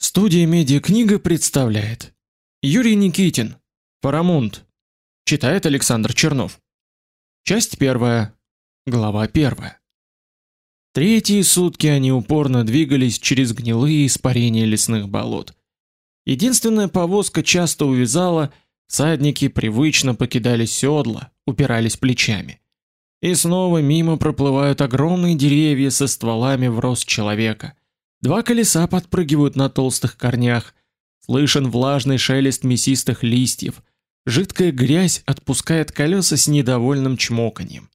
Студия Медиакнига представляет Юрий Никитин Парамунд Читает Александр Чернов Часть первая Глава первая Третьи сутки они упорно двигались через гнилые испарения лесных болот. Единственная повозка часто увязала, садники привычно покидали седла, упирались плечами. И снова мимо проплывают огромные деревья со стволами в рост человека. Два колеса подпрыгивают на толстых корнях. Слышен влажный шелест мясистых листьев. Жидкая грязь отпускает колеса с недовольным чмоканьем.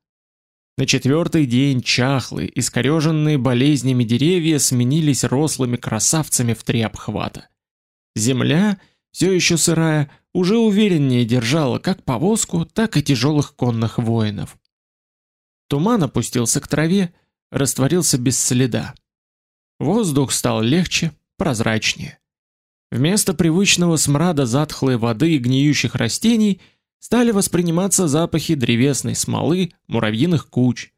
На четвертый день чахлые, искореженные болезнями деревья сменились рослыми красавцами в три обхвата. Земля, все еще сырая, уже увереннее держала как повозку, так и тяжелых конных воинов. Туман опустился к траве, растворился без следа. Воздух стал легче, прозрачнее. Вместо привычного смрада затхлой воды и гниющих растений стали восприниматься запахи древесной смолы, муравьиных куч.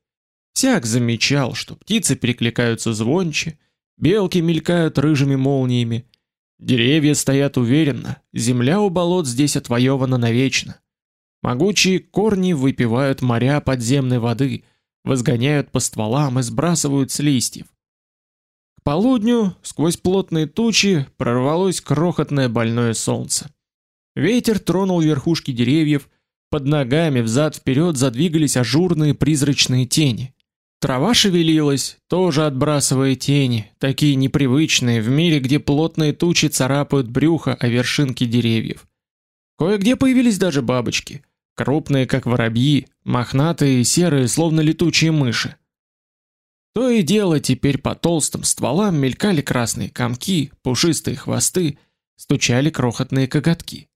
Всяк замечал, что птицы перекликаются звонче, белки мелькают рыжими молниями, деревья стоят уверенно, земля у болот здесь отвоевана навечно. Могучие корни выпивают моря подземной воды, возгоняют по стволам и сбрасывают с листьев полудню сквозь плотные тучи прорвалось крохотное больное солнце. Ветер тронул верхушки деревьев, под ногами взад вперед задвигались ажурные призрачные тени. Трава шевелилась, тоже отбрасывая тени, такие непривычные в мире, где плотные тучи царапают брюхо о вершинки деревьев. Кое-где появились даже бабочки, крупные как воробьи, мохнатые и серые, словно летучие мыши. То и дело теперь по толстым стволам мелькали красные комки, пушистые хвосты, стучали крохотные коготки.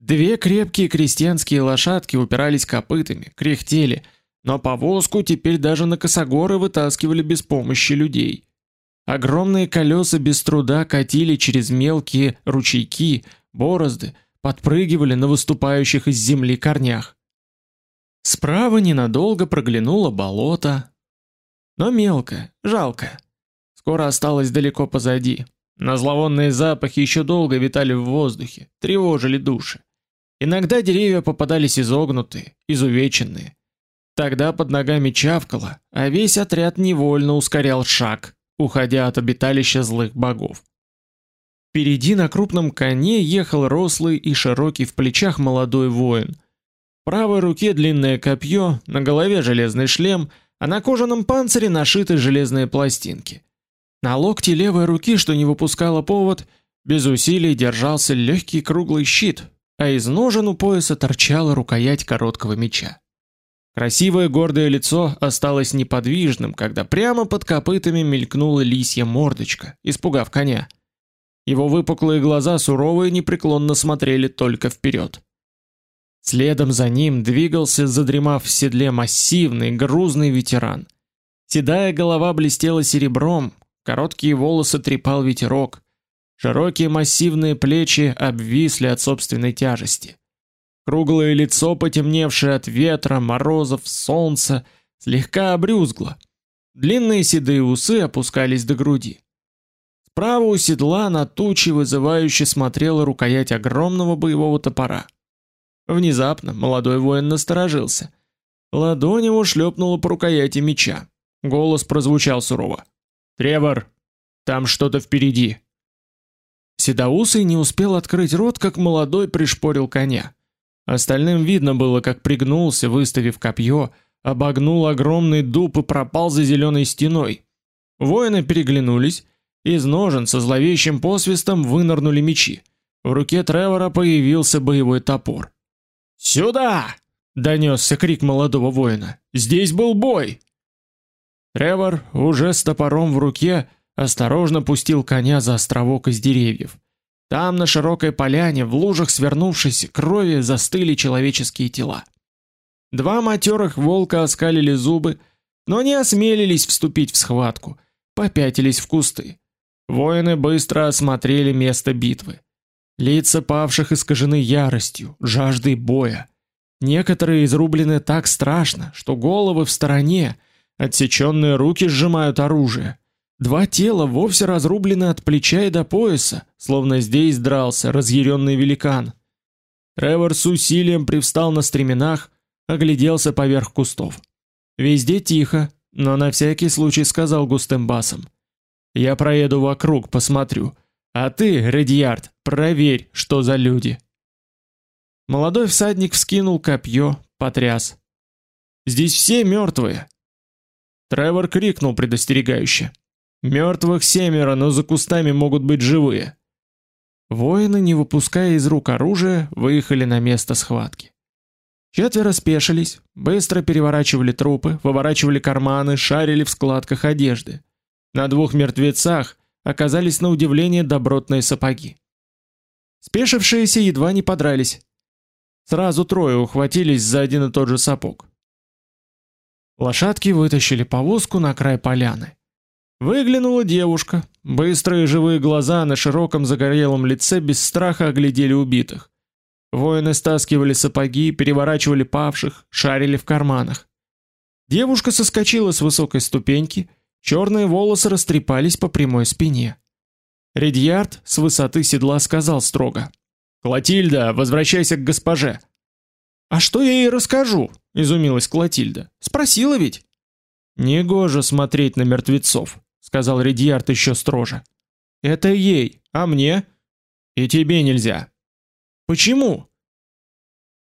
Две крепкие крестьянские лошадки упирались копытами, кряхтели, но повозку теперь даже на косогоры вытаскивали без помощи людей. Огромные колеса без труда катили через мелкие ручейки, борозды, подпрыгивали на выступающих из земли корнях. Справа ненадолго проглянуло болото, но мелко, жалко. Скоро осталось далеко позади. На зловонные запахи еще долго витали в воздухе, тревожили души. Иногда деревья попадались изогнутые, изувеченные. Тогда под ногами чавкало, а весь отряд невольно ускорял шаг, уходя от обиталища злых богов. Впереди на крупном коне ехал рослый и широкий в плечах молодой воин. В правой руке длинное копье, на голове железный шлем — а на кожаном панцире нашиты железные пластинки. На локте левой руки, что не выпускало повод, без усилий держался легкий круглый щит, а из ножен у пояса торчала рукоять короткого меча. Красивое гордое лицо осталось неподвижным, когда прямо под копытами мелькнула лисья мордочка, испугав коня. Его выпуклые глаза сурово и непреклонно смотрели только вперед. Следом за ним двигался, задремав в седле, массивный, грузный ветеран. Седая голова блестела серебром, короткие волосы трепал ветерок, широкие массивные плечи обвисли от собственной тяжести. Круглое лицо, потемневшее от ветра, морозов, солнца, слегка обрюзгло. Длинные седые усы опускались до груди. Справа у седла на тучи вызывающе смотрела рукоять огромного боевого топора. Внезапно молодой воин насторожился. Ладонь его шлепнула по рукояти меча. Голос прозвучал сурово. «Тревор, там что-то впереди». Седоусый не успел открыть рот, как молодой пришпорил коня. Остальным видно было, как пригнулся, выставив копье, обогнул огромный дуб и пропал за зеленой стеной. Воины переглянулись, из ножен со зловещим посвистом вынырнули мечи. В руке Тревора появился боевой топор. «Сюда!» — донесся крик молодого воина. «Здесь был бой!» Тревор, уже с топором в руке, осторожно пустил коня за островок из деревьев. Там на широкой поляне, в лужах свернувшейся крови, застыли человеческие тела. Два матерых волка оскалили зубы, но не осмелились вступить в схватку, попятились в кусты. Воины быстро осмотрели место битвы. Лица павших искажены яростью, жаждой боя. Некоторые изрублены так страшно, что головы в стороне, отсеченные руки сжимают оружие. Два тела вовсе разрублены от плеча и до пояса, словно здесь дрался разъяренный великан. Тревор с усилием привстал на стременах, огляделся поверх кустов. Везде тихо, но на всякий случай сказал густым басом: "Я проеду вокруг, посмотрю, а ты, Редьярд, проверь, что за люди". Молодой всадник вскинул копье, потряс. "Здесь все мертвые!» Тревор крикнул предостерегающе: "Мертвых семеро, но за кустами могут быть живые". Воины, не выпуская из рук оружия, выехали на место схватки. Четверо спешились, быстро переворачивали трупы, выворачивали карманы, шарили в складках одежды. На двух мертвецах оказались на удивление добротные сапоги. Спешившиеся едва не подрались. Сразу трое ухватились за один и тот же сапог. Лошадки вытащили повозку на край поляны. Выглянула девушка. Быстрые живые глаза на широком загорелом лице без страха оглядели убитых. Воины стаскивали сапоги, переворачивали павших, шарили в карманах. Девушка соскочила с высокой ступеньки, черные волосы растрепались по прямой спине. Редьярд с высоты седла сказал строго: "Клотильда, возвращайся к госпоже". "А что я ей расскажу?" изумилась Клотильда. "Спросила ведь". "Негоже смотреть на мертвецов", сказал Редьярд еще строже. "Это ей, а мне? И тебе нельзя". Почему?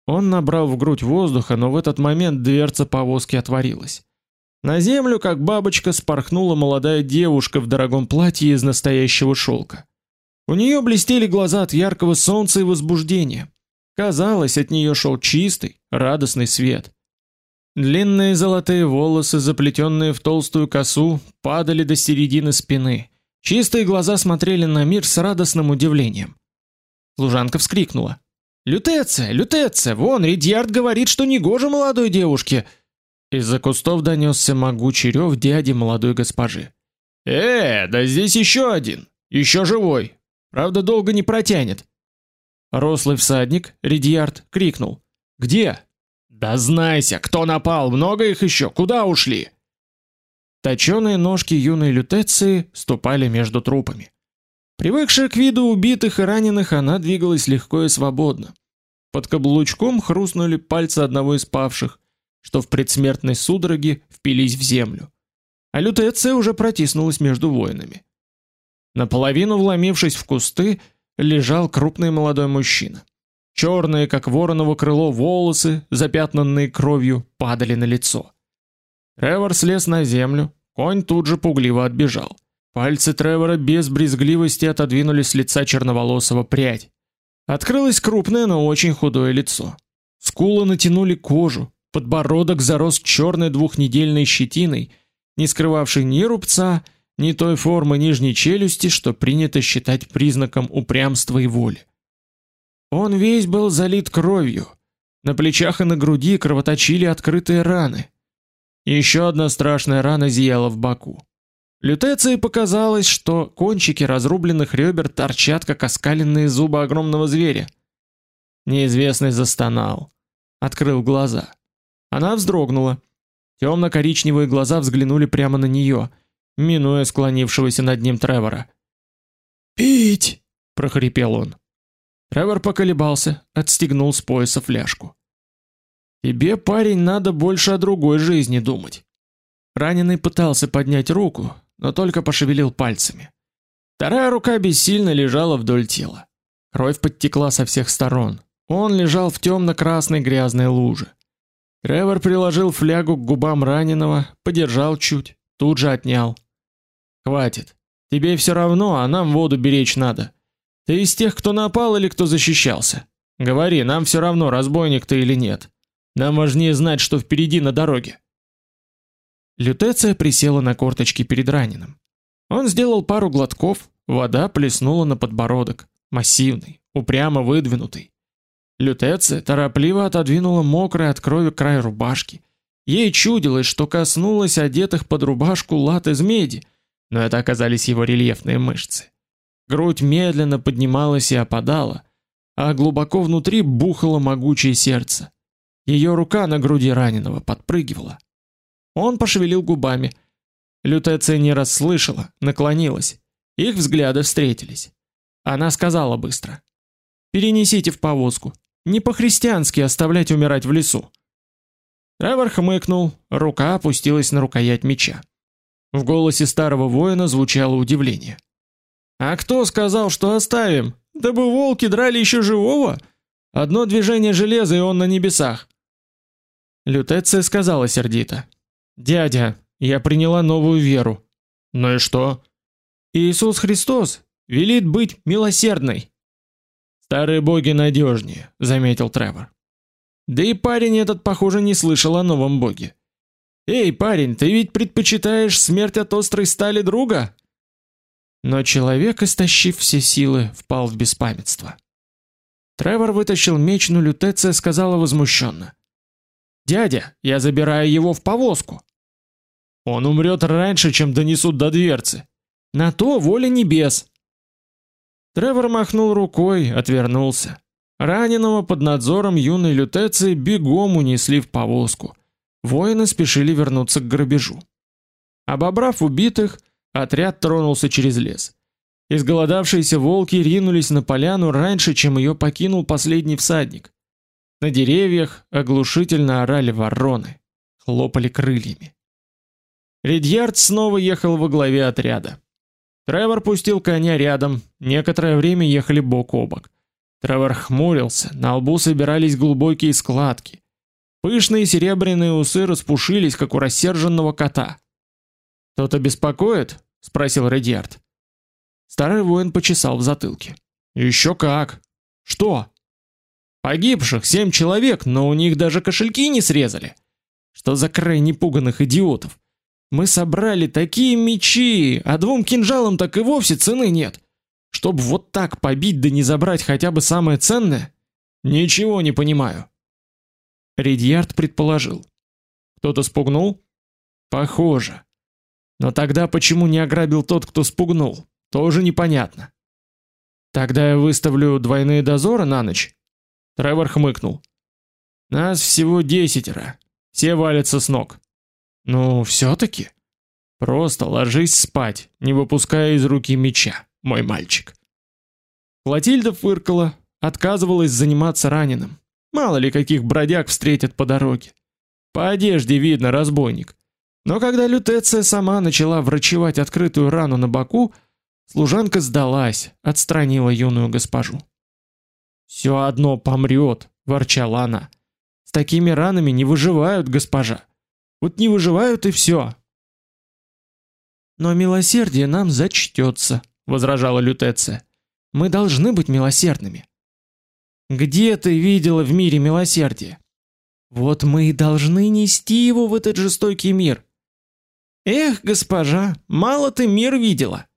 Он набрал в грудь воздуха, но в этот момент дверца повозки отворилась. На землю, как бабочка, спорхнула молодая девушка в дорогом платье из настоящего шелка. У нее блестели глаза от яркого солнца и возбуждения. Казалось, от нее шел чистый, радостный свет. Длинные золотые волосы, заплетенные в толстую косу, падали до середины спины. Чистые глаза смотрели на мир с радостным удивлением. Служанка вскрикнула: "Лютеция, Лютеция, вон Ридьярд говорит, что не гоже молодой девушке". Из-за кустов донесся могучий рев дяди молодой госпожи. "Э, да здесь еще один, еще живой. Правда, долго не протянет". Рослый всадник, Ридьярд, крикнул: "Где?" "Да знайся, кто напал, много их еще, куда ушли?" Точёные ножки юной лютеции ступали между трупами. Привыкшая к виду убитых и раненых, она двигалась легко и свободно. Под каблучком хрустнули пальцы одного из павших, что в предсмертной судороге впились в землю. А Лютеция уже протиснулась между воинами. Наполовину вломившись в кусты, лежал крупный молодой мужчина. Черные, как вороново крыло, волосы, запятнанные кровью, падали на лицо. Тревор слез на землю, конь тут же пугливо отбежал. Пальцы Тревора без брезгливости отодвинули с лица черноволосого прядь. Открылось крупное, но очень худое лицо. Скулы натянули кожу, подбородок зарос черной двухнедельной щетиной, не скрывавшей ни рубца, ни той формы нижней челюсти, что принято считать признаком упрямства и воли. Он весь был залит кровью. На плечах и на груди кровоточили открытые раны. Еще одна страшная рана зияла в боку. Лютеции показалось, что кончики разрубленных ребер торчат, как оскаленные зубы огромного зверя. Неизвестный застонал, открыл глаза. Она вздрогнула. Темно-коричневые глаза взглянули прямо на нее, минуя склонившегося над ним Тревора. "Пить", прохрипел он. Тревор поколебался, отстегнул с пояса фляжку. "Тебе, парень, надо больше о другой жизни думать". Раненый пытался поднять руку, но только пошевелил пальцами. Вторая рука бессильно лежала вдоль тела. Кровь подтекла со всех сторон. Он лежал в темно-красной грязной луже. Тревор приложил флягу к губам раненого, подержал чуть, тут же отнял. Хватит. Тебе все равно, а нам воду беречь надо. Ты из тех, кто напал или кто защищался? Говори, нам все равно, разбойник ты или нет. Нам важнее знать, что впереди на дороге. Лютеция присела на корточки перед раненым. Он сделал пару глотков, вода плеснула на подбородок, массивный, упрямо выдвинутый. Лютеция торопливо отодвинула мокрый от крови край рубашки. Ей чудилось, что коснулась одетых под рубашку лат из меди, но это оказались его рельефные мышцы. Грудь медленно поднималась и опадала, а глубоко внутри бухало могучее сердце. Ее рука на груди раненого подпрыгивала. Он пошевелил губами. Лютеция не расслышала, наклонилась. Их взгляды встретились. Она сказала быстро: "Перенесите в повозку. Не по-христиански оставлять умирать в лесу". Тревор хмыкнул, рука опустилась на рукоять меча. В голосе старого воина звучало удивление. А кто сказал, что оставим? Да бы волки драли еще живого. Одно движение железа и он на небесах. Лютеция сказала сердито: "Дядя, я приняла новую веру". "Ну и что?" "Иисус Христос велит быть милосердной". "Старые боги надежнее», — заметил Тревор. Да и парень этот, похоже, не слышал о новом боге. Эй, парень, ты ведь предпочитаешь смерть от острой стали друга? Но человек, истощив все силы, впал в беспамятство. Тревор вытащил меч, но Лютеция сказала возмущенно: "Дядя, я забираю его в повозку. Он умрет раньше, чем донесут до дверцы. На то воля небес". Тревор махнул рукой, отвернулся. Раненого под надзором юной Лютеции бегом унесли в повозку. Воины спешили вернуться к грабежу. Обобрав убитых, отряд тронулся через лес. Изголодавшиеся волки ринулись на поляну раньше, чем ее покинул последний всадник. На деревьях оглушительно орали вороны, хлопали крыльями. Редьярд снова ехал во главе отряда. Тревор пустил коня рядом, некоторое время ехали бок о бок. Тревор хмурился, на лбу собирались глубокие складки. Пышные серебряные усы распушились, как у рассерженного кота. «Кто-то беспокоит?» — спросил Редьярд. Старый воин почесал в затылке. «Еще как! Что? Погибших семь человек, но у них даже кошельки не срезали. Что за край непуганных идиотов? Мы собрали такие мечи, а двум кинжалам так и вовсе цены нет. Чтоб вот так побить да не забрать хотя бы самое ценное? Ничего не понимаю. Редьярд предположил. Кто-то спугнул? Похоже. Но тогда почему не ограбил тот, кто спугнул? Тоже непонятно. Тогда я выставлю двойные дозоры на ночь. Тревор хмыкнул. Нас всего десятеро. Все валятся с ног. Ну, все таки Просто ложись спать, не выпуская из руки меча, мой мальчик. Клотильда фыркала, отказывалась заниматься раненым. Мало ли каких бродяг встретят по дороге. По одежде видно разбойник. Но когда Лютеция сама начала врачевать открытую рану на боку, служанка сдалась, отстранила юную госпожу. Все одно помрет, ворчала она. С такими ранами не выживают, госпожа. Вот не выживают и все. Но милосердие нам зачтется, возражала Лютеция. Мы должны быть милосердными. Где ты видела в мире милосердие? Вот мы и должны нести его в этот жестокий мир. Эх, госпожа, мало ты мир видела.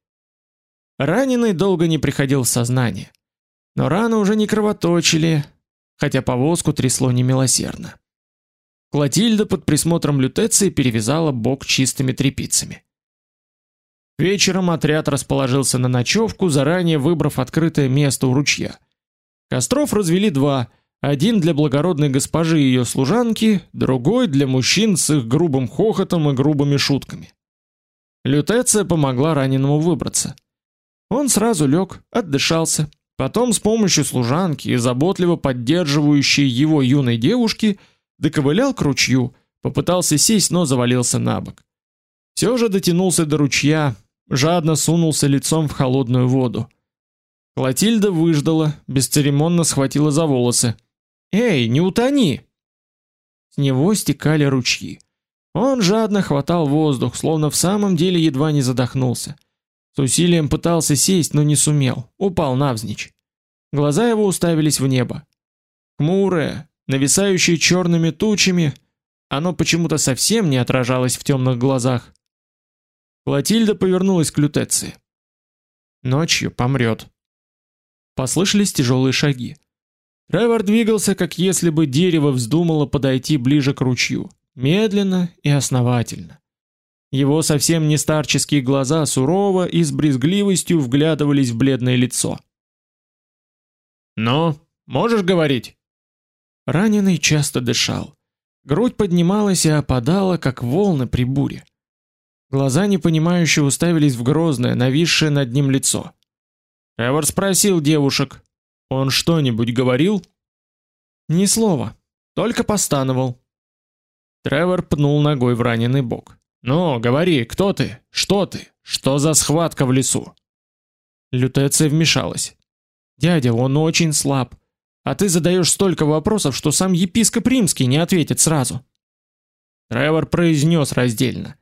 Раненый долго не приходил в сознание. Но раны уже не кровоточили, хотя повозку трясло немилосердно. Клотильда под присмотром Лютеции перевязала бок чистыми тряпицами. Вечером отряд расположился на ночевку, заранее выбрав открытое место у ручья. Костров развели два: один для благородной госпожи и ее служанки, другой для мужчин с их грубым хохотом и грубыми шутками. Лютеция помогла раненому выбраться. Он сразу лег, отдышался, потом с помощью служанки и заботливо поддерживающей его юной девушки доковылял к ручью, попытался сесть, но завалился на бок. Все же дотянулся до ручья, жадно сунулся лицом в холодную воду. Клотильда выждала, бесцеремонно схватила за волосы. "Эй, не утони!" С него стекали ручьи. Он жадно хватал воздух, словно в самом деле едва не задохнулся. С усилием пытался сесть, но не сумел, упал навзничь. Глаза его уставились в небо. Хмурое, нависающее черными тучами, оно почему-то совсем не отражалось в темных глазах. Клотильда повернулась к Лютеции. Ночью помрет. Послышались тяжелые шаги. Тревор двигался, как если бы дерево вздумало подойти ближе к ручью, медленно и основательно. Его совсем не старческие глаза сурово и с брезгливостью вглядывались в бледное лицо. "Но, можешь говорить?" Раненый часто дышал. Грудь поднималась и опадала, как волны при буре. Глаза непонимающе уставились в грозное, нависшее над ним лицо. Эвер спросил девушек: "Он что-нибудь говорил?" "Ни слова, только постановал". Тревор пнул ногой в раненый бок. "Ну, говори, кто ты? Что ты? Что за схватка в лесу?" Лютеция вмешалась. "Дядя, он очень слаб. А ты задаешь столько вопросов, что сам епископ Римский не ответит сразу". Тревор произнес раздельно: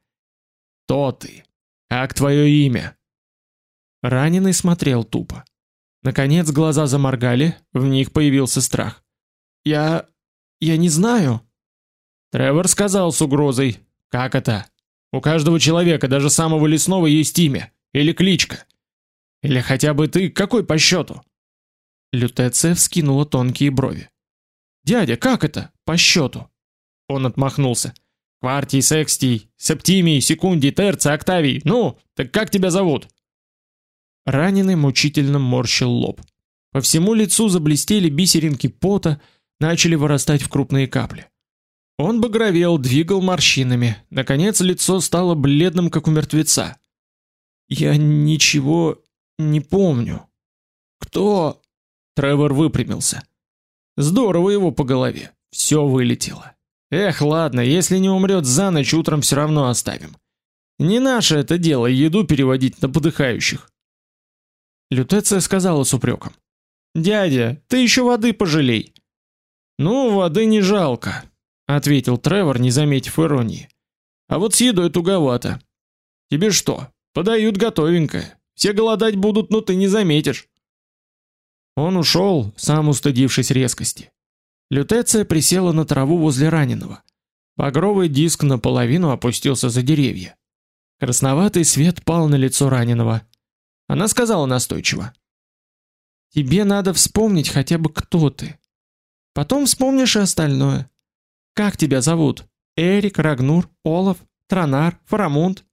"Кто ты? Как твое имя?" Раненый смотрел тупо. Наконец глаза заморгали, в них появился страх. "Я я не знаю". Тревор сказал с угрозой: "Как это? У каждого человека, даже самого лесного, есть имя или кличка. Или хотя бы ты какой по счету?» Лютеция вскинула тонкие брови. Дядя, как это? По счету?» Он отмахнулся. Квартий, Секстий, Септимий, Секундий, Терций, Октавий. Ну, так как тебя зовут? Раненый мучительно морщил лоб. По всему лицу заблестели бисеринки пота, начали вырастать в крупные капли. Он багровел, двигал морщинами. Наконец лицо стало бледным, как у мертвеца. Я ничего не помню. Кто? Тревор выпрямился. Здорово его по голове. Все вылетело. Эх, ладно, если не умрет за ночь, утром все равно оставим. Не наше это дело еду переводить на подыхающих. Лютеция сказала с упреком: "Дядя, ты еще воды пожалей". "Ну, воды не жалко", ответил Тревор, не заметив иронии. "А вот с едой туговато. Тебе что, подают готовенькое. Все голодать будут, но ты не заметишь". Он ушел, сам устыдившись резкости. Лютеция присела на траву возле раненого. Багровый диск наполовину опустился за деревья. Красноватый свет пал на лицо раненого. Она сказала настойчиво: "Тебе надо вспомнить хотя бы кто ты. Потом вспомнишь и остальное. Как тебя зовут? Эрик, Рагнур, Олаф, Транар, Фарамунд?"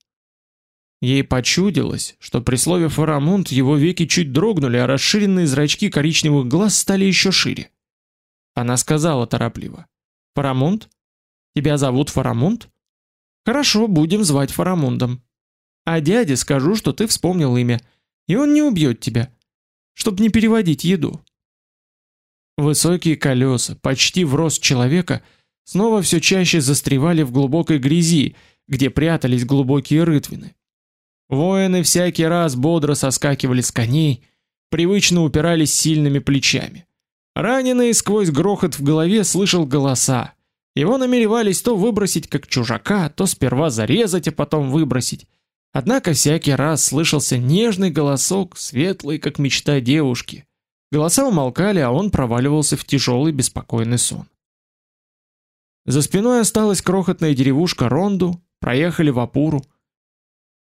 Ей почудилось, что при слове Фарамунд его веки чуть дрогнули, а расширенные зрачки коричневых глаз стали еще шире. Она сказала торопливо: "Фарамунд? Тебя зовут Фарамунд? Хорошо, будем звать Фарамундом. А дяде скажу, что ты вспомнил имя, и он не убьет тебя, чтобы не переводить еду". Высокие колеса, почти в рост человека, снова все чаще застревали в глубокой грязи, где прятались глубокие рытвины. Воины всякий раз бодро соскакивали с коней, привычно упирались сильными плечами. Раненый сквозь грохот в голове слышал голоса. Его намеревались то выбросить как чужака, то сперва зарезать, а потом выбросить. Однако всякий раз слышался нежный голосок, светлый, как мечта девушки. Голоса умолкали, а он проваливался в тяжелый беспокойный сон. За спиной осталась крохотная деревушка Ронду, проехали в Апуру.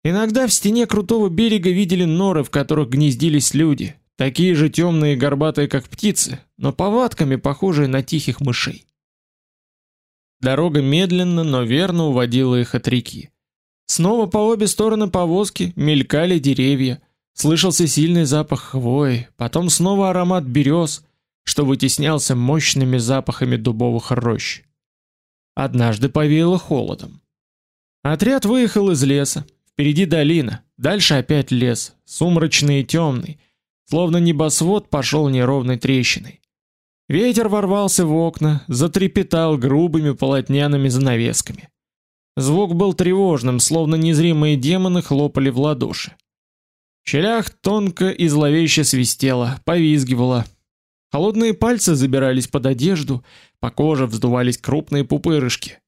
Иногда в стене крутого берега видели норы, в которых гнездились люди, такие же темные и горбатые, как птицы, но повадками похожие на тихих мышей. Дорога медленно, но верно уводила их от реки. Снова по обе стороны повозки мелькали деревья, слышался сильный запах хвои, потом снова аромат берез, что вытеснялся мощными запахами дубовых рощ. Однажды повеяло холодом. Отряд выехал из леса. Впереди долина, дальше опять лес, сумрачный и темный, словно небосвод пошел неровной трещиной. Ветер ворвался в окна, затрепетал грубыми полотняными занавесками. Звук был тревожным, словно незримые демоны хлопали в ладоши. В щелях тонко и зловеще свистело, повизгивало. Холодные пальцы забирались под одежду, по коже вздувались крупные пупырышки.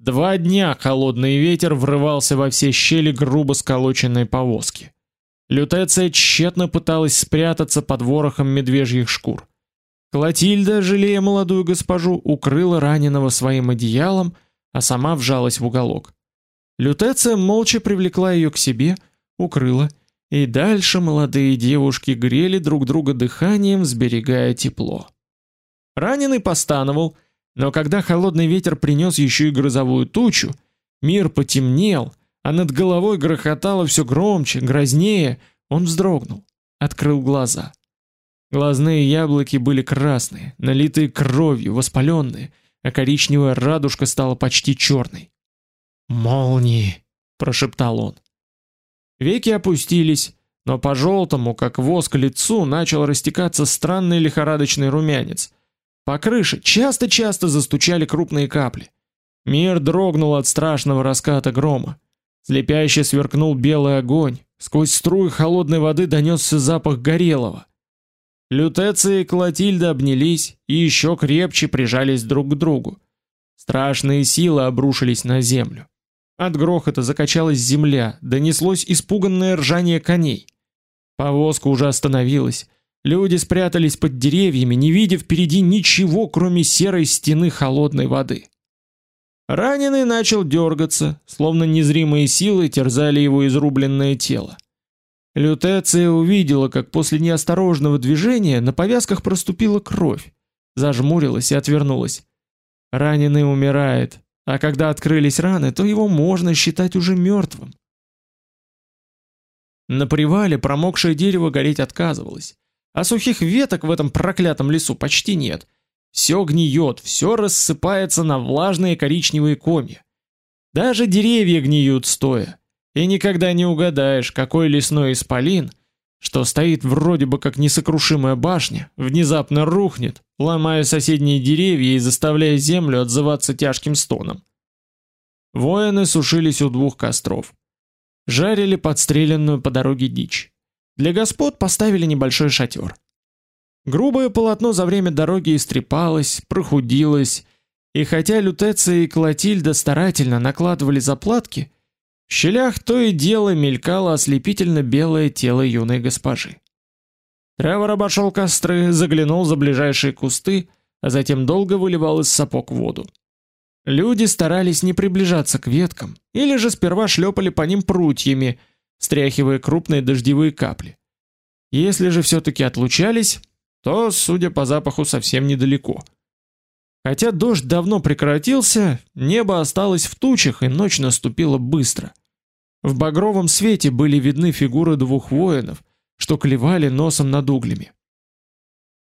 Два дня холодный ветер врывался во все щели грубо сколоченной повозки. Лютеция тщетно пыталась спрятаться под ворохом медвежьих шкур. Клотильда, жалея молодую госпожу, укрыла раненого своим одеялом, а сама вжалась в уголок. Лютеция молча привлекла ее к себе, укрыла, и дальше молодые девушки грели друг друга дыханием, сберегая тепло. Раненый постановал, но когда холодный ветер принес еще и грозовую тучу, мир потемнел, а над головой грохотало все громче, грознее, он вздрогнул, открыл глаза. Глазные яблоки были красные, налитые кровью, воспаленные, а коричневая радужка стала почти черной. Молнии, прошептал он. Веки опустились, но по желтому, как воск лицу, начал растекаться странный лихорадочный румянец. По крыше часто-часто застучали крупные капли. Мир дрогнул от страшного раската грома. Слепяще сверкнул белый огонь, сквозь струи холодной воды донесся запах горелого. Лютеция и Клотильда обнялись и еще крепче прижались друг к другу. Страшные силы обрушились на землю. От грохота закачалась земля, донеслось испуганное ржание коней. Повозка уже остановилась. Люди спрятались под деревьями, не видя впереди ничего, кроме серой стены холодной воды. Раненый начал дергаться, словно незримые силы терзали его изрубленное тело. Лютеция увидела, как после неосторожного движения на повязках проступила кровь, зажмурилась и отвернулась. Раненый умирает, а когда открылись раны, то его можно считать уже мертвым. На привале промокшее дерево гореть отказывалось, а сухих веток в этом проклятом лесу почти нет. Все гниет, все рассыпается на влажные коричневые комья. Даже деревья гниют стоя. И никогда не угадаешь, какой лесной исполин, что стоит вроде бы как несокрушимая башня, внезапно рухнет, ломая соседние деревья и заставляя землю отзываться тяжким стоном. Воины сушились у двух костров. Жарили подстреленную по дороге дичь. Для господ поставили небольшой шатер. Грубое полотно за время дороги истрепалось, прохудилось, и хотя Лютеция и Клотильда старательно накладывали заплатки, в щелях то и дело мелькало ослепительно белое тело юной госпожи. Тревор обошел костры, заглянул за ближайшие кусты, а затем долго выливал из сапог воду. Люди старались не приближаться к веткам, или же сперва шлепали по ним прутьями, стряхивая крупные дождевые капли. Если же все таки отлучались, то, судя по запаху, совсем недалеко. Хотя дождь давно прекратился, небо осталось в тучах, и ночь наступила быстро. В багровом свете были видны фигуры двух воинов, что клевали носом над углями.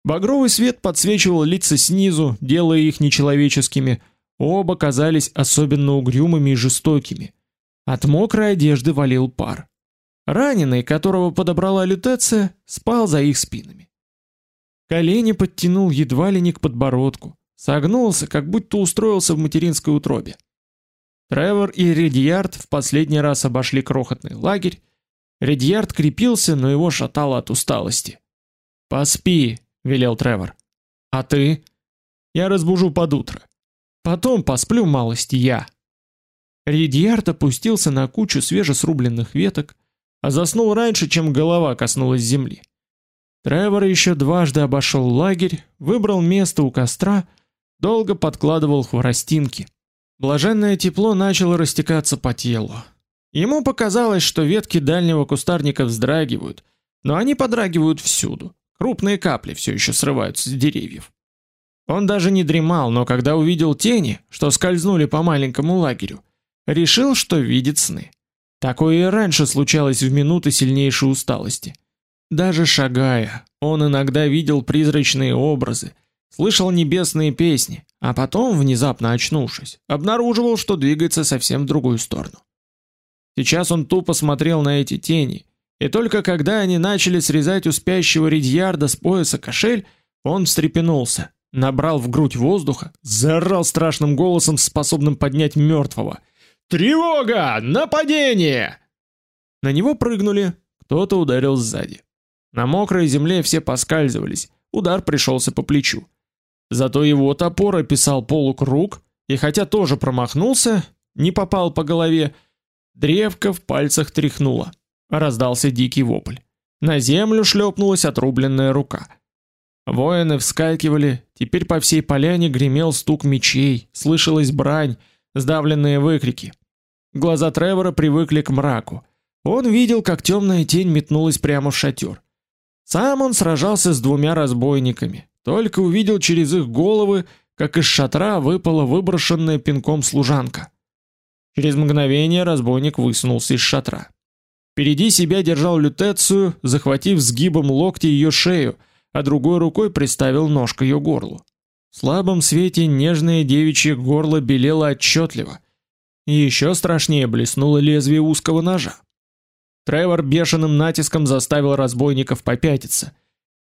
Багровый свет подсвечивал лица снизу, делая их нечеловеческими. Оба казались особенно угрюмыми и жестокими. От мокрой одежды валил пар. Раненый, которого подобрала лютеция, спал за их спинами. Колени подтянул едва ли не к подбородку, согнулся, как будто устроился в материнской утробе. Тревор и Редьярд в последний раз обошли крохотный лагерь. Редьярд крепился, но его шатало от усталости. "Поспи", велел Тревор. "А ты?" "Я разбужу под утро. Потом посплю малость я". Редьярд опустился на кучу свежесрубленных веток, а заснул раньше, чем голова коснулась земли. Тревор еще дважды обошел лагерь, выбрал место у костра, долго подкладывал хворостинки. Блаженное тепло начало растекаться по телу. Ему показалось, что ветки дальнего кустарника вздрагивают, но они подрагивают всюду. Крупные капли все еще срываются с деревьев. Он даже не дремал, но когда увидел тени, что скользнули по маленькому лагерю, решил, что видит сны. Такое и раньше случалось в минуты сильнейшей усталости. Даже шагая, он иногда видел призрачные образы, слышал небесные песни, а потом, внезапно очнувшись, обнаруживал, что двигается совсем в другую сторону. Сейчас он тупо смотрел на эти тени, и только когда они начали срезать у спящего Ридьярда с пояса кошель, он встрепенулся, набрал в грудь воздуха, заорал страшным голосом, способным поднять мертвого. «Тревога! Нападение!» На него прыгнули, кто-то ударил сзади. На мокрой земле все поскальзывались, удар пришелся по плечу. Зато его топор описал полукруг, и хотя тоже промахнулся, не попал по голове, древко в пальцах тряхнуло. Раздался дикий вопль. На землю шлепнулась отрубленная рука. Воины вскакивали, теперь по всей поляне гремел стук мечей, слышалась брань, сдавленные выкрики. Глаза Тревора привыкли к мраку. Он видел, как темная тень метнулась прямо в шатер. Сам он сражался с двумя разбойниками, только увидел через их головы, как из шатра выпала выброшенная пинком служанка. Через мгновение разбойник высунулся из шатра. Впереди себя держал лютецию, захватив сгибом локтя ее шею, а другой рукой приставил нож к ее горлу. В слабом свете нежное девичье горло белело отчетливо. И еще страшнее блеснуло лезвие узкого ножа. Тревор бешеным натиском заставил разбойников попятиться.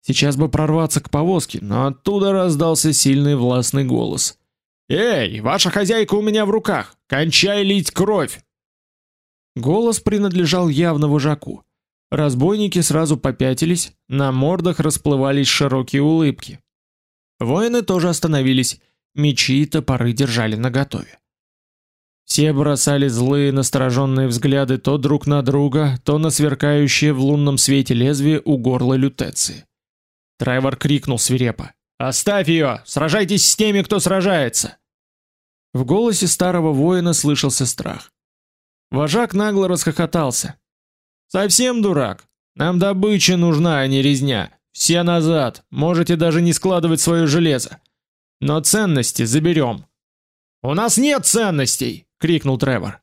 Сейчас бы прорваться к повозке, но оттуда раздался сильный властный голос. «Эй, ваша хозяйка у меня в руках! Кончай лить кровь!» Голос принадлежал явно вожаку. Разбойники сразу попятились, на мордах расплывались широкие улыбки. Воины тоже остановились, мечи и топоры держали наготове. Все бросали злые настороженные взгляды то друг на друга, то на сверкающее в лунном свете лезвие у горла лютеции. Трайвор крикнул свирепо: "Оставь ее! Сражайтесь с теми, кто сражается!" В голосе старого воина слышался страх. Вожак нагло расхохотался. Совсем дурак. Нам добыча нужна, а не резня. Все назад. Можете даже не складывать свое железо. Но ценности заберем. У нас нет ценностей, крикнул Тревор.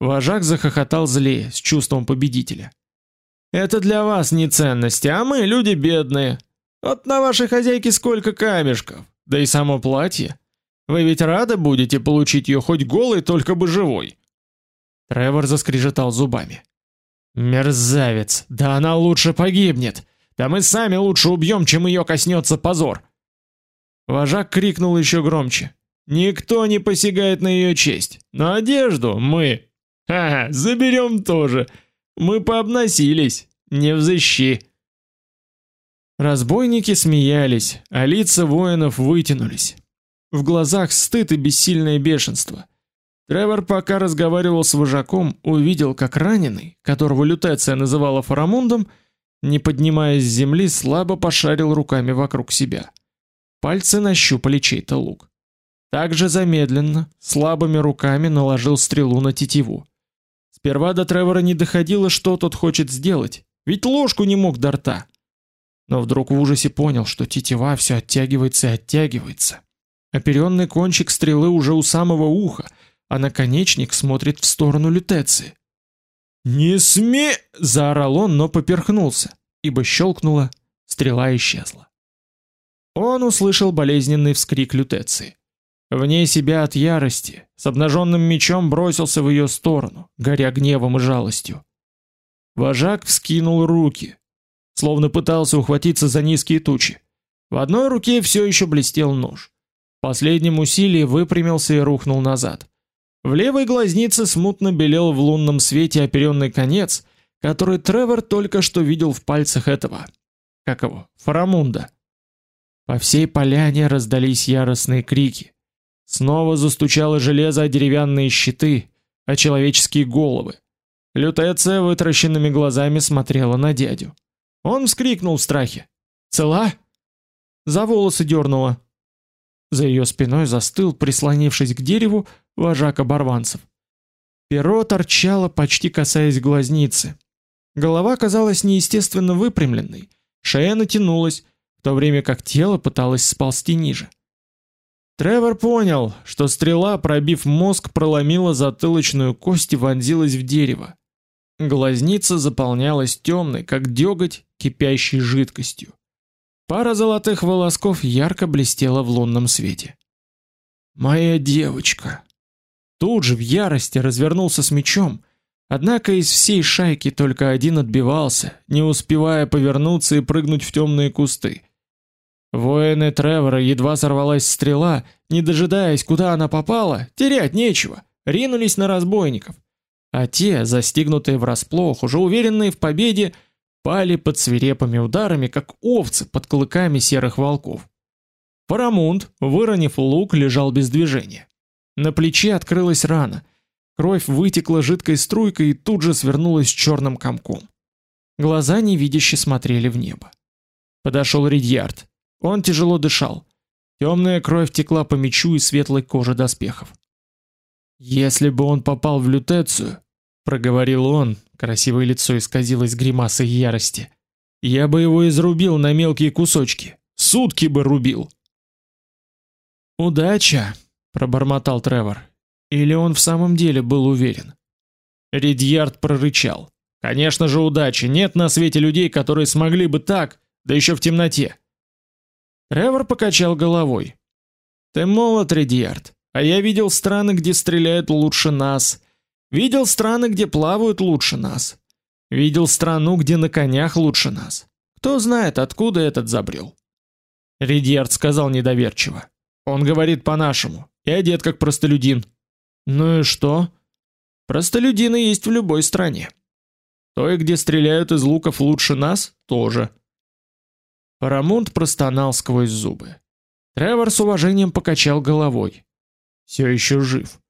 Вожак захохотал злее, с чувством победителя. Это для вас не ценности, а мы люди бедные. Вот на вашей хозяйке сколько камешков, да и само платье. Вы ведь рады будете получить ее хоть голой, только бы живой. Тревор заскрежетал зубами. Мерзавец, да она лучше погибнет. Да мы сами лучше убьем, чем ее коснется позор. Вожак крикнул еще громче. Никто не посягает на ее честь. Но одежду мы, ха, заберем тоже. Мы пообносились, не взыщи. Разбойники смеялись, а лица воинов вытянулись. В глазах стыд и бессильное бешенство. Тревор, пока разговаривал с вожаком, увидел, как раненый, которого лютеция называла Фарамундом, не поднимаясь с земли, слабо пошарил руками вокруг себя. Пальцы нащупали чей-то лук. Также замедленно, слабыми руками наложил стрелу на тетиву. Сперва до Тревора не доходило, что тот хочет сделать, ведь ложку не мог до рта. Но вдруг в ужасе понял, что тетива все оттягивается и оттягивается. Оперенный кончик стрелы уже у самого уха, а наконечник смотрит в сторону лютеции. "Не смей!" заорал он, но поперхнулся, ибо щелкнула, стрела исчезла. Он услышал болезненный вскрик лютеции. Вне себя от ярости, с обнаженным мечом бросился в ее сторону, горя гневом и жалостью. Вожак вскинул руки, словно пытался ухватиться за низкие тучи. В одной руке все еще блестел нож. В последнем усилии выпрямился и рухнул назад. В левой глазнице смутно белел в лунном свете оперенный конец, который Тревор только что видел в пальцах этого, как его, Фарамунда. По всей поляне раздались яростные крики. Снова застучало железо о деревянные щиты, о человеческие головы. Лютеция вытаращенными глазами смотрела на дядю. Он вскрикнул в страхе. "Цела?" За волосы дернула. За ее спиной застыл, прислонившись к дереву, вожак оборванцев. Перо торчало, почти касаясь глазницы. Голова казалась неестественно выпрямленной, шея натянулась, в то время как тело пыталось сползти ниже. Тревор понял, что стрела, пробив мозг, проломила затылочную кость и вонзилась в дерево. Глазница заполнялась темной, как деготь, кипящей жидкостью. Пара золотых волосков ярко блестела в лунном свете. Моя девочка. Тут же в ярости развернулся с мечом, однако из всей шайки только один отбивался, не успевая повернуться и прыгнуть в темные кусты. Воины Тревора едва сорвалась стрела, не дожидаясь, куда она попала, терять нечего, ринулись на разбойников. А те, застигнутые врасплох, уже уверенные в победе, пали под свирепыми ударами, как овцы под клыками серых волков. Парамунд, выронив лук, лежал без движения. На плече открылась рана. Кровь вытекла жидкой струйкой и тут же свернулась черным комком. Глаза невидяще смотрели в небо. Подошел Ридьярд. Он тяжело дышал. Темная кровь текла по мечу и светлой коже доспехов. Если бы он попал в лютецию, проговорил он, красивое лицо исказилось гримасой ярости. Я бы его изрубил на мелкие кусочки, сутки бы рубил. Удача, пробормотал Тревор. Или он в самом деле был уверен? Ридьярд прорычал: "Конечно же, удача. Нет на свете людей, которые смогли бы так, да еще в темноте". Тревор покачал головой. Ты молод, Ридьярд, А я видел страны, где стреляют лучше нас. Видел страны, где плавают лучше нас. Видел страну, где на конях лучше нас. Кто знает, откуда этот забрел. Редьярд сказал недоверчиво. Он говорит по-нашему. И одет как простолюдин. Ну и что? Простолюдины есть в любой стране. Той, где стреляют из луков лучше нас, тоже. Парамонт простонал сквозь зубы. Тревор с уважением покачал головой. Все еще жив.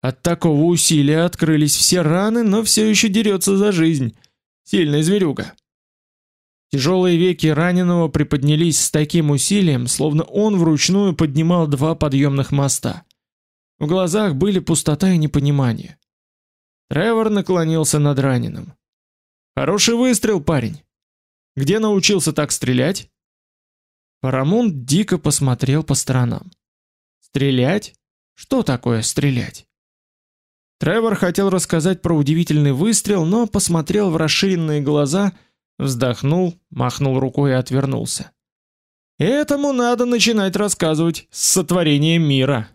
От такого усилия открылись все раны, но все еще дерется за жизнь. Сильный зверюга. Тяжелые веки раненого приподнялись с таким усилием, словно он вручную поднимал два подъемных моста. В глазах были пустота и непонимание. Тревор наклонился над раненым. Хороший выстрел, парень. Где научился так стрелять? Парамонт дико посмотрел по сторонам. Стрелять? Что такое стрелять? Тревор хотел рассказать про удивительный выстрел, но посмотрел в расширенные глаза, вздохнул, махнул рукой и отвернулся. Этому надо начинать рассказывать с сотворения мира,